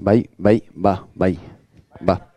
Bai, bai, ba, bai. Ba.